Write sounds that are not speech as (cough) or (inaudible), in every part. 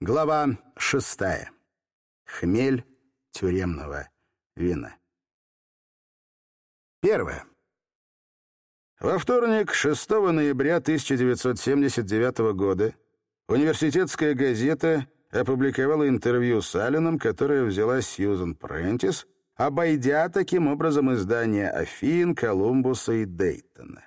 Глава шестая. Хмель тюремного вина. Первое. Во вторник, 6 ноября 1979 года, университетская газета опубликовала интервью с Алленом, которое взяла Сьюзен Прентис, обойдя таким образом издания Афин, Колумбуса и Дейтона.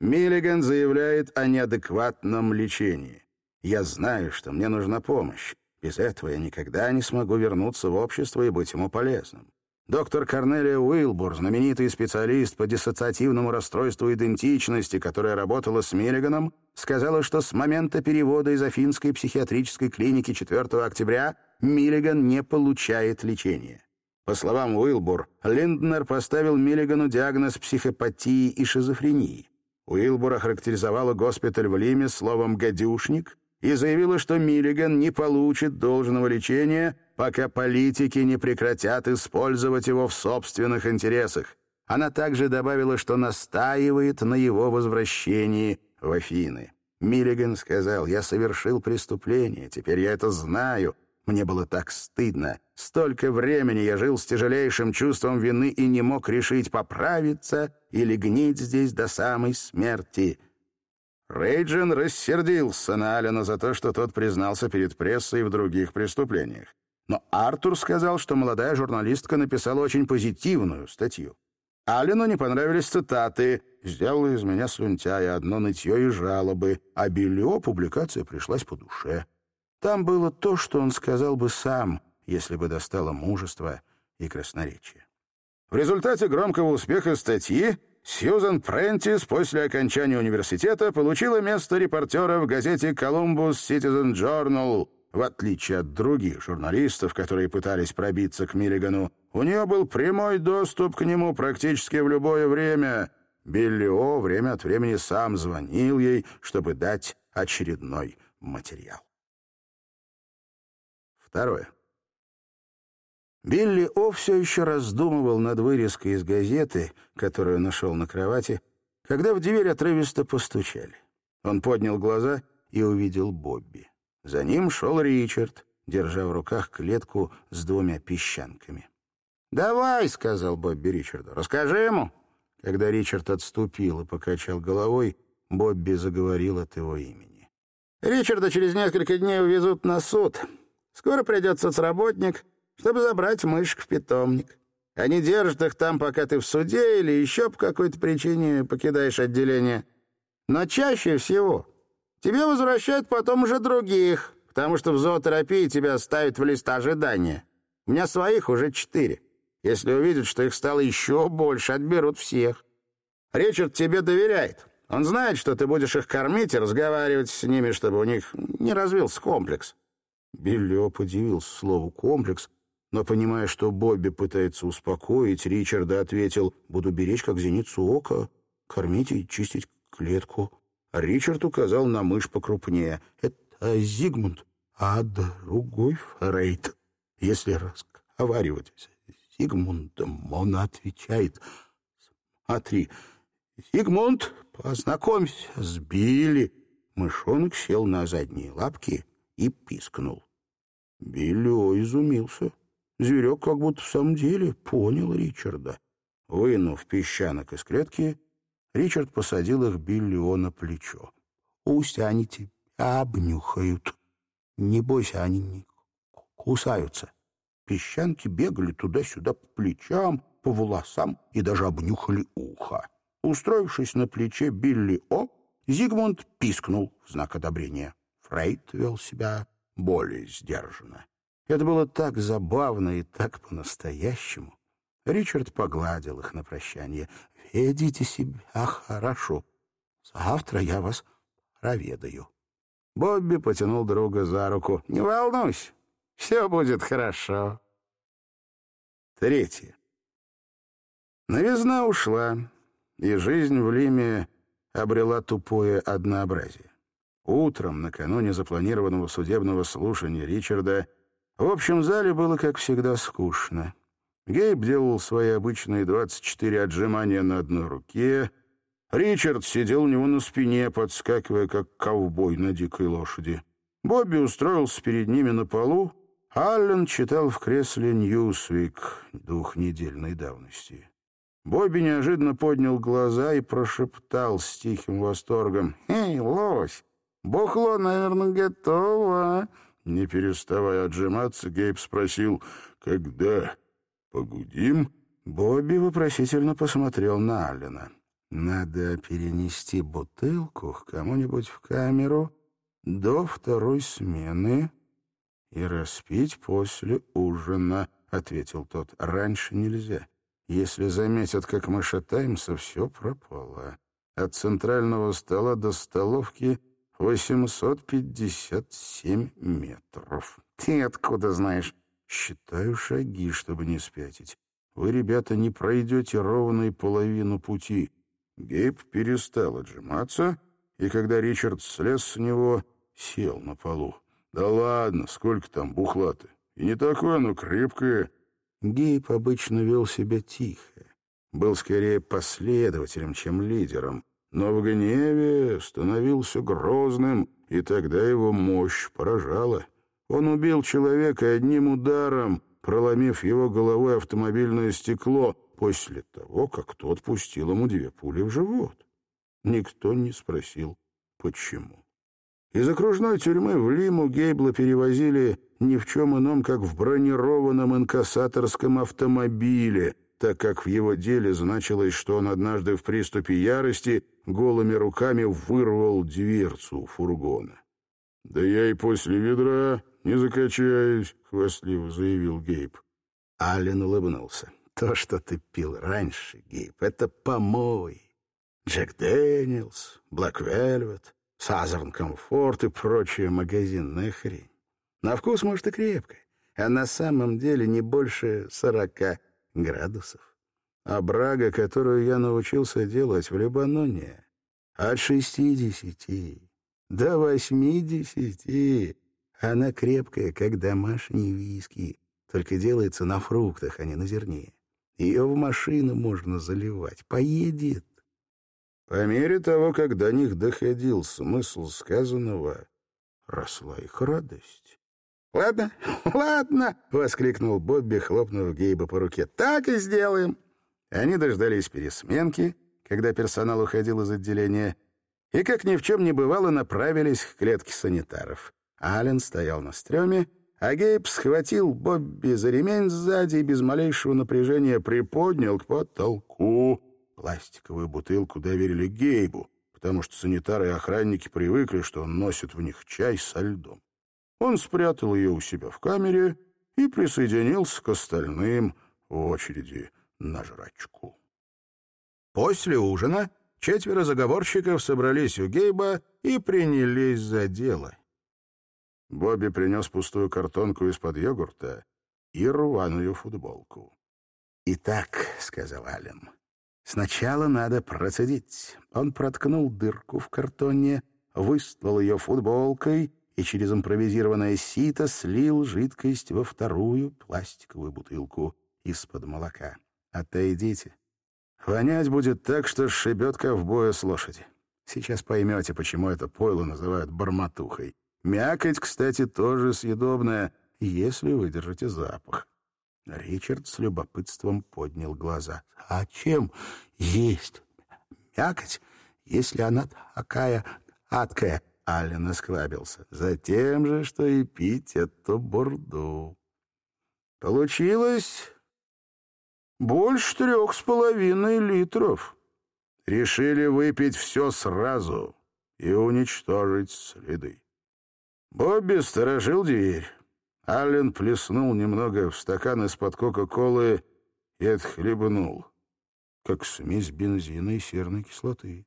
Миллиган заявляет о неадекватном лечении. Я знаю, что мне нужна помощь. Без этого я никогда не смогу вернуться в общество и быть ему полезным. Доктор Корнелия Уилбур, знаменитый специалист по диссоциативному расстройству идентичности, которая работала с Миллиганом, сказала, что с момента перевода из Афинской психиатрической клиники 4 октября Миллиган не получает лечения. По словам Уилбур, Линднер поставил Миллигану диагноз психопатии и шизофрении. Уилбур охарактеризовала госпиталь в Лиме словом «гадюшник», и заявила, что Миллиган не получит должного лечения, пока политики не прекратят использовать его в собственных интересах. Она также добавила, что настаивает на его возвращении в Афины. Миллиган сказал, «Я совершил преступление, теперь я это знаю. Мне было так стыдно. Столько времени я жил с тяжелейшим чувством вины и не мог решить, поправиться или гнить здесь до самой смерти». Рейджин рассердился на Алина за то, что тот признался перед прессой в других преступлениях. Но Артур сказал, что молодая журналистка написала очень позитивную статью. Алину не понравились цитаты «Сделала из меня слюнтяя одно нытье и жалобы», а Бельо публикация пришлась по душе. Там было то, что он сказал бы сам, если бы достало мужество и красноречие. В результате громкого успеха статьи Сьюзан Прентис после окончания университета получила место репортера в газете «Columbus Citizen Journal». В отличие от других журналистов, которые пытались пробиться к Миллигану, у нее был прямой доступ к нему практически в любое время. Билли О время от времени сам звонил ей, чтобы дать очередной материал. Второе. Билли О все еще раздумывал над вырезкой из газеты, которую нашел на кровати, когда в дверь отрывисто постучали. Он поднял глаза и увидел Бобби. За ним шел Ричард, держа в руках клетку с двумя песчанками. «Давай», — сказал Бобби Ричарду, — «расскажи ему». Когда Ричард отступил и покачал головой, Бобби заговорил от его имени. «Ричарда через несколько дней увезут на суд. Скоро придет соцработник, чтобы забрать мышек в питомник. Они держат их там, пока ты в суде или еще по какой-то причине покидаешь отделение. Но чаще всего тебе возвращают потом уже других, потому что в зоотерапии тебя ставят в лист ожидания. У меня своих уже четыре. Если увидят, что их стало еще больше, отберут всех. Ричард тебе доверяет. Он знает, что ты будешь их кормить и разговаривать с ними, чтобы у них не развился комплекс. Билли подивился слову «комплекс», но, понимая, что Бобби пытается успокоить, Ричарда ответил, «Буду беречь, как зеницу ока, кормить и чистить клетку». Ричард указал на мышь покрупнее. «Это Зигмунд, а другой Фрейд. Если разговаривать с Зигмундом, он отвечает, смотри, Зигмунд, познакомься с Билли». Мышонок сел на задние лапки и пискнул. Билли изумился. Зверек как будто в самом деле понял Ричарда. Вынув песчанок из клетки, Ричард посадил их Биллио на плечо. «Пусть они тебя обнюхают. Не бойся, они не кусаются». Песчанки бегали туда-сюда по плечам, по волосам и даже обнюхали ухо. Устроившись на плече Билли О, Зигмунд пискнул в знак одобрения. Фрейд вел себя более сдержанно. Это было так забавно и так по-настоящему. Ричард погладил их на прощание. «Ведите себя хорошо. Завтра я вас проведаю». Бобби потянул друга за руку. «Не волнуйся, все будет хорошо». Третье. Новизна ушла, и жизнь в Лиме обрела тупое однообразие. Утром, накануне запланированного судебного слушания Ричарда, в общем зале было, как всегда, скучно. Гейб делал свои обычные 24 отжимания на одной руке. Ричард сидел у него на спине, подскакивая, как ковбой на дикой лошади. Бобби устроился перед ними на полу, Аллен читал в кресле «Ньюсвик» двухнедельной давности. Бобби неожиданно поднял глаза и прошептал с тихим восторгом. «Эй, лось, бухло, наверное, готово!» Не переставая отжиматься, Гейб спросил, «Когда? Погудим?» Бобби вопросительно посмотрел на Аллена. «Надо перенести бутылку к кому-нибудь в камеру до второй смены и распить после ужина», — ответил тот. «Раньше нельзя. Если заметят, как мы шатаемся, все пропало. От центрального стола до столовки 857 метров. Ты откуда знаешь? Считаю шаги, чтобы не спятить. Вы, ребята, не пройдете ровной половину пути. Гейб перестал отжиматься, и когда Ричард слез с него, сел на полу. Да ладно, сколько там бухла-то? И не такое оно крепкое. Гейб обычно вел себя тихо, был скорее последователем, чем лидером, но в гневе становился грозным, и тогда его мощь поражала. Он убил человека одним ударом, проломив его головой автомобильное стекло, после того, как тот пустил ему две пули в живот. Никто не спросил, почему. Из окружной тюрьмы в Лиму Гейбла перевозили ни в чем ином, как в бронированном инкассаторском автомобиле, так как в его деле значилось, что он однажды в приступе ярости голыми руками вырвал дверцу фургона. «Да я и после ведра не закачаюсь», — хвастливо заявил Гейб. Аллен улыбнулся. «То, что ты пил раньше, Гейб, это помои. Jack Daniel's, Black Velvet, Southern Comfort и прочая магазинная хрень. На вкус, может, и крепко, а на самом деле не больше сорока градусов. А брага, которую я научился делать в Лебаноне, от шестидесяти до восьмидесяти. Она крепкая, как домашний виски, только делается на фруктах, а не на зерне. Ее в машину можно заливать, поедет. По мере того, как до них доходил смысл сказанного, росла их радость. «Ладно, (laughs) ладно!» — воскликнул Бобби, хлопнув Гейба по руке. «Так и сделаем!» Они дождались пересменки, когда персонал уходил из отделения, и, как ни в чем не бывало, направились к клетке санитаров. Ален стоял на стреме, а Гейб схватил Бобби за ремень сзади и без малейшего напряжения приподнял к потолку. Пластиковую бутылку доверили Гейбу, потому что санитары и охранники привыкли, что он носит в них чай со льдом. Он спрятал ее у себя в камере и присоединился к остальным в очереди на жрачку. После ужина четверо заговорщиков собрались у Гейба и принялись за дело. Бобби принес пустую картонку из-под йогурта и рваную футболку. «Итак», — сказал Ален, — «сначала надо процедить». Он проткнул дырку в картоне, выстлал ее футболкой и через импровизированное сито слил жидкость во вторую пластиковую бутылку из-под молока. «Отойдите. Вонять будет так, что сшибет ковбоя с лошади. Сейчас поймете, почему это пойло называют барматухой. Мякоть, кстати, тоже съедобная, если выдержите запах». Ричард с любопытством поднял глаза. «А чем есть мякоть, если она такая адкая?» Аллен осклабился. «Затем же, что и пить эту бурду». Получилось больше трех с половиной литров. Решили выпить все сразу и уничтожить следы. Бобби сторожил дверь. Аллен плеснул немного в стакан из-под Кока-Колы и отхлебнул, как смесь бензина и серной кислоты.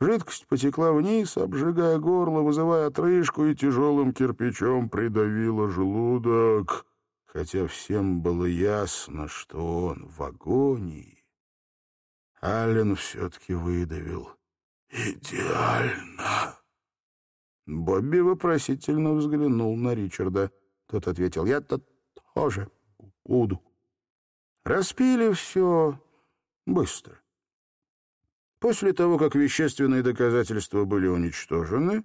Жидкость потекла вниз, обжигая горло, вызывая отрыжку и тяжелым кирпичом придавила желудок, хотя всем было ясно, что он в агонии. Аллен все-таки выдавил. «Идеально!» Бобби вопросительно взглянул на Ричарда. Тот ответил, «Я-то тоже буду». Распили все быстро. После того, как вещественные доказательства были уничтожены,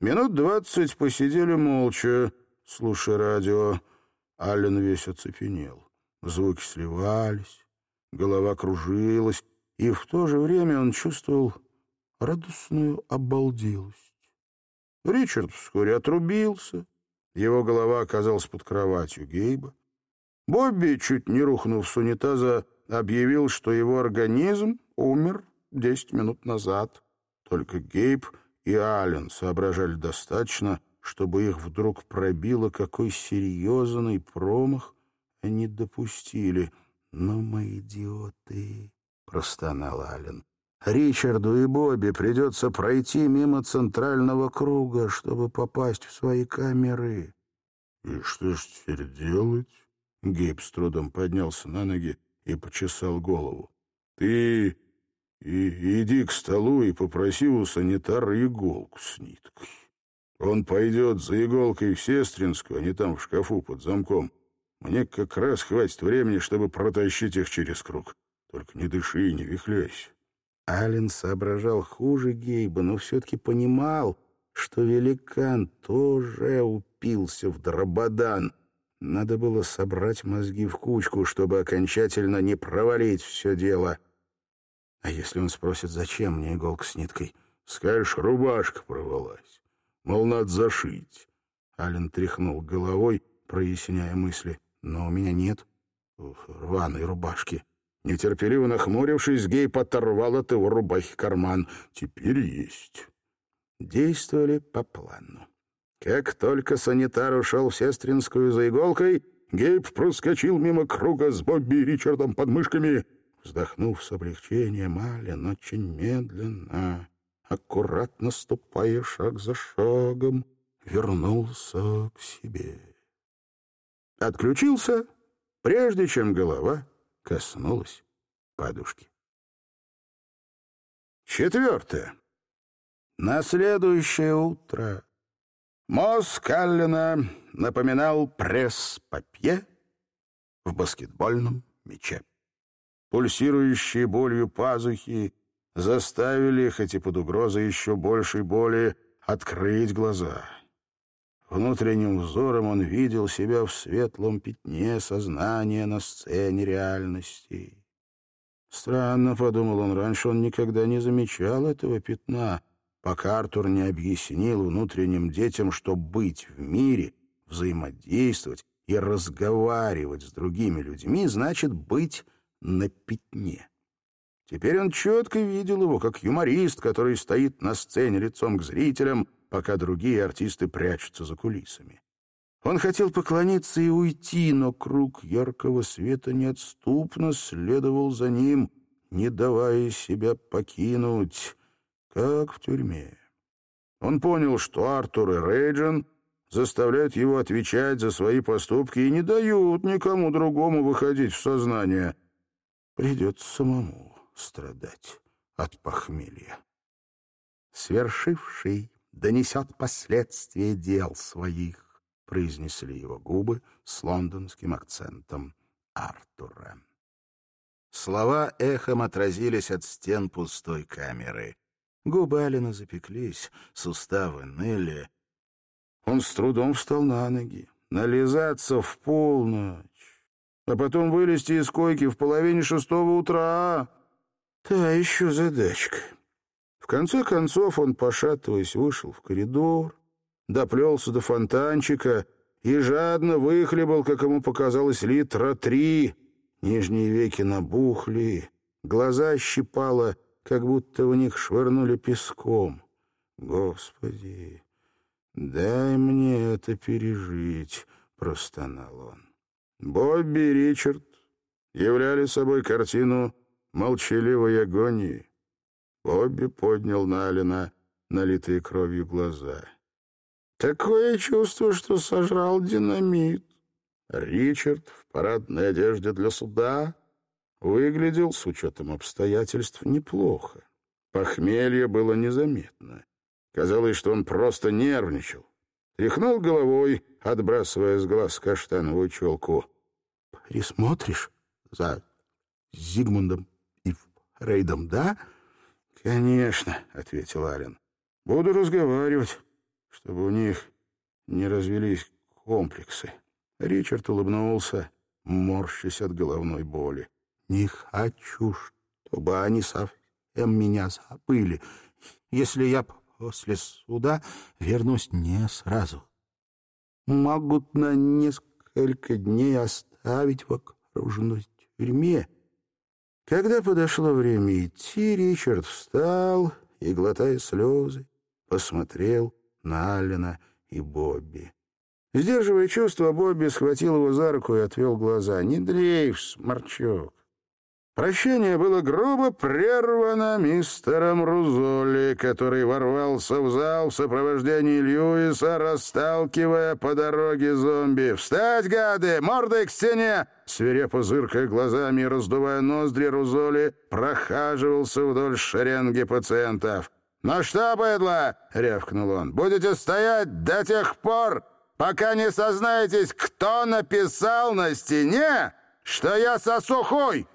Минут двадцать посидели молча, слушая радио. Аллен весь оцепенел. Звуки сливались, голова кружилась, и в то же время он чувствовал радостную обалделость. Ричард вскоре отрубился, его голова оказалась под кроватью Гейба. Бобби, чуть не рухнув с унитаза, объявил, что его организм умер десять минут назад. Только Гейб и Аллен соображали достаточно, чтобы их вдруг пробило, какой серьезный промах они допустили. «Но мы идиоты», — простонал Аллен. «Ричарду и Бобби придется пройти мимо центрального круга, чтобы попасть в свои камеры». «И что ж теперь делать?» Гейб с трудом поднялся на ноги и почесал голову. «Ты и иди к столу и попроси у санитара иголку с ниткой. Он пойдет за иголкой в Сестринскую, а не там в шкафу под замком. Мне как раз хватит времени, чтобы протащить их через круг. Только не дыши и не вихляйся». Ален соображал хуже Гейба, но все-таки понимал, что великан тоже упился в дрободан — надо было собрать мозги в кучку, чтобы окончательно не провалить все дело. А если он спросит, зачем мне иголка с ниткой? Скажешь, рубашка провалась. Мол, надо зашить. Ален тряхнул головой, проясняя мысли. Но у меня нет рваной рубашки. Нетерпеливо нахмурившись, Гейб оторвал от его рубахи карман. Теперь есть. Действовали по плану. Как только санитар ушел в сестринскую за иголкой, Гейб проскочил мимо круга с Бобби и Ричардом под мышками. Вздохнув с облегчением, Ален очень медленно, аккуратно ступая шаг за шагом, вернулся к себе. Отключился, прежде чем голова коснулась подушки. Четвертое. На следующее утро Мозг Аллена напоминал пресс-папье в баскетбольном мяче. Пульсирующие болью пазухи заставили, хоть и под угрозой еще большей боли, открыть глаза. Внутренним взором он видел себя в светлом пятне сознания на сцене реальности. Странно, — подумал он, — раньше он никогда не замечал этого пятна — пока Артур не объяснил внутренним детям, что быть в мире, взаимодействовать и разговаривать с другими людьми значит быть на пятне. Теперь он четко видел его, как юморист, который стоит на сцене лицом к зрителям, пока другие артисты прячутся за кулисами. Он хотел поклониться и уйти, но круг яркого света неотступно следовал за ним, не давая себя покинуть как в тюрьме. Он понял, что Артур и Рейджин заставляют его отвечать за свои поступки и не дают никому другому выходить в сознание. Придется самому страдать от похмелья. Свершивший донесет последствия дел своих, произнесли его губы с лондонским акцентом Артура. Слова эхом отразились от стен пустой камеры. Губы Алина запеклись, суставы ныли. Он с трудом встал на ноги. Нализаться в полночь, а потом вылезти из койки в половине шестого утра. Та еще задачка. В конце концов он, пошатываясь, вышел в коридор, доплелся до фонтанчика и жадно выхлебал, как ему показалось, литра три. Нижние веки набухли, глаза щипало, как будто в них швырнули песком. «Господи, дай мне это пережить», — простонал он. Бобби и Ричард являли собой картину молчаливой агонии. Бобби поднял на Алина налитые кровью глаза. «Такое чувство, что сожрал динамит». Ричард в парадной одежде для суда Выглядел, с учетом обстоятельств, неплохо. Похмелье было незаметно. Казалось, что он просто нервничал. Тряхнул головой, отбрасывая с глаз каштановую челку. «Присмотришь за Зигмундом и Рейдом, да?» «Конечно», — ответил Ален. «Буду разговаривать. чтобы у них не развелись комплексы. Ричард улыбнулся, морщась от головной боли. «Не хочу, чтобы они совсем меня забыли, если я после суда вернусь не сразу. Могут на несколько дней оставить в окружной тюрьме». Когда подошло время идти, Ричард встал и, глотая слезы, посмотрел на Аллена и Бобби. Сдерживая чувства, Бобби схватил его за руку и отвел глаза. «Не дрейф, сморчок!» Прощение было грубо прервано мистером Рузоли, который ворвался в зал в сопровождении Льюиса, расталкивая по дороге зомби. «Встать, гады! Мордой к стене!» Свирепо зыркая глазами и раздувая ноздри, Рузоли прохаживался вдоль шеренги пациентов. «Ну что, быдло?» — рявкнул он. «Будете стоять до тех пор, пока не сознаетесь, кто написал на стене, что я сосу хуй!»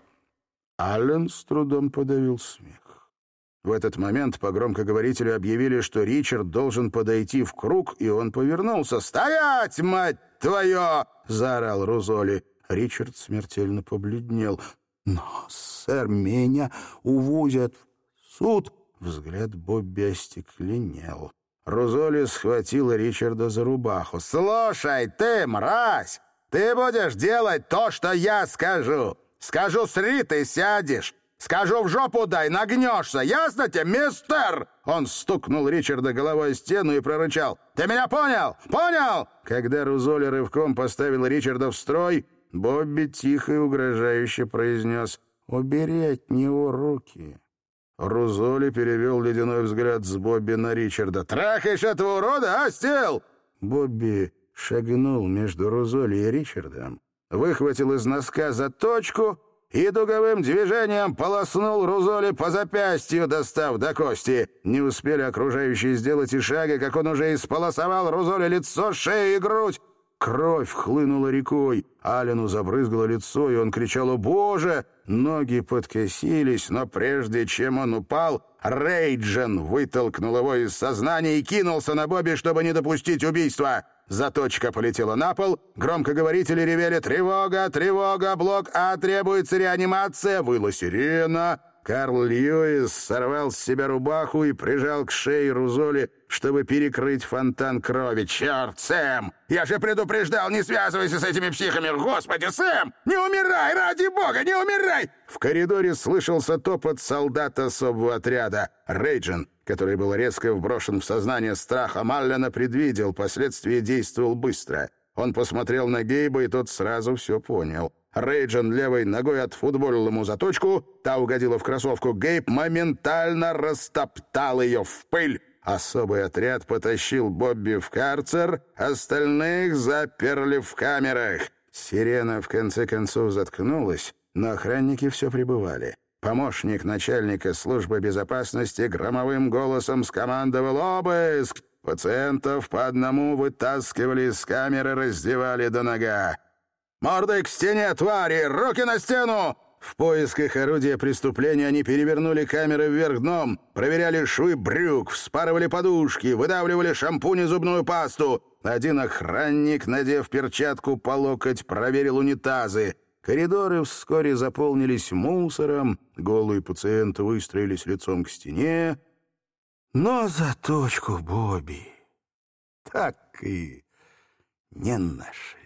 Аллен с трудом подавил смех. В этот момент по громкоговорителю объявили, что Ричард должен подойти в круг, и он повернулся. «Стоять, мать твою!» — заорал Рузоли. Ричард смертельно побледнел. «Но, сэр, меня увозят в суд!» Взгляд Бобби остекленел. Рузоли схватила Ричарда за рубаху. «Слушай, ты, мразь, ты будешь делать то, что я скажу. Скажу, сри, ты сядешь. Скажу, в жопу дай, нагнешься. Ясно тебе, мистер?» Он стукнул Ричарда головой о стену и прорычал. «Ты меня понял? Понял?» Когда Рузоли рывком поставил Ричарда в строй, Бобби тихо и угрожающе произнес «Убери от него руки». Рузоли перевел ледяной взгляд с Бобби на Ричарда. «Трахаешь этого урода, а, Стил?» Бобби шагнул между Рузоли и Ричардом, выхватил из носка заточку и дуговым движением полоснул Рузоли по запястью, достав до кости. Не успели окружающие сделать и шага, как он уже исполосовал Рузоли лицо, шею и грудь. Кровь хлынула рекой. Алену забрызгало лицо, и он кричал «О, Боже!». Ноги подкосились, но прежде чем он упал, Рейджен вытолкнул его из сознания и кинулся на Бобби, чтобы не допустить убийства. Заточка полетела на пол, громкоговорители ревели «Тревога! Тревога! Блок А! Требуется реанимация!» Выла сирена. Карл Льюис сорвал с себя рубаху и прижал к шее Рузоли, чтобы перекрыть фонтан крови. «Черт, Сэм! Я же предупреждал, не связывайся с этими психами! Господи, Сэм! Не умирай! Ради бога, не умирай!» В коридоре слышался топот солдат особого отряда. Рейджин, который был резко вброшен в сознание страха Маллена, предвидел, последствия действовал быстро. Он посмотрел на Гейба, и тот сразу все понял. Рейджин левой ногой отфутболил ему заточку, та угодила в кроссовку. Гейб моментально растоптал ее в пыль. Особый отряд потащил Бобби в карцер, остальных заперли в камерах. Сирена в конце концов заткнулась, но охранники все пребывали. Помощник начальника службы безопасности громовым голосом скомандовал «Обыск!». Пациентов по одному вытаскивали из камеры, раздевали до нога. «Мордой к стене, твари! Руки на стену!» В поисках орудия преступления они перевернули камеры вверх дном, проверяли швы брюк, вспарывали подушки, выдавливали шампунь и зубную пасту. Один охранник, надев перчатку по локоть, проверил унитазы. Коридоры вскоре заполнились мусором, голые пациенты выстроились лицом к стене. Но заточку Бобби так и не нашли.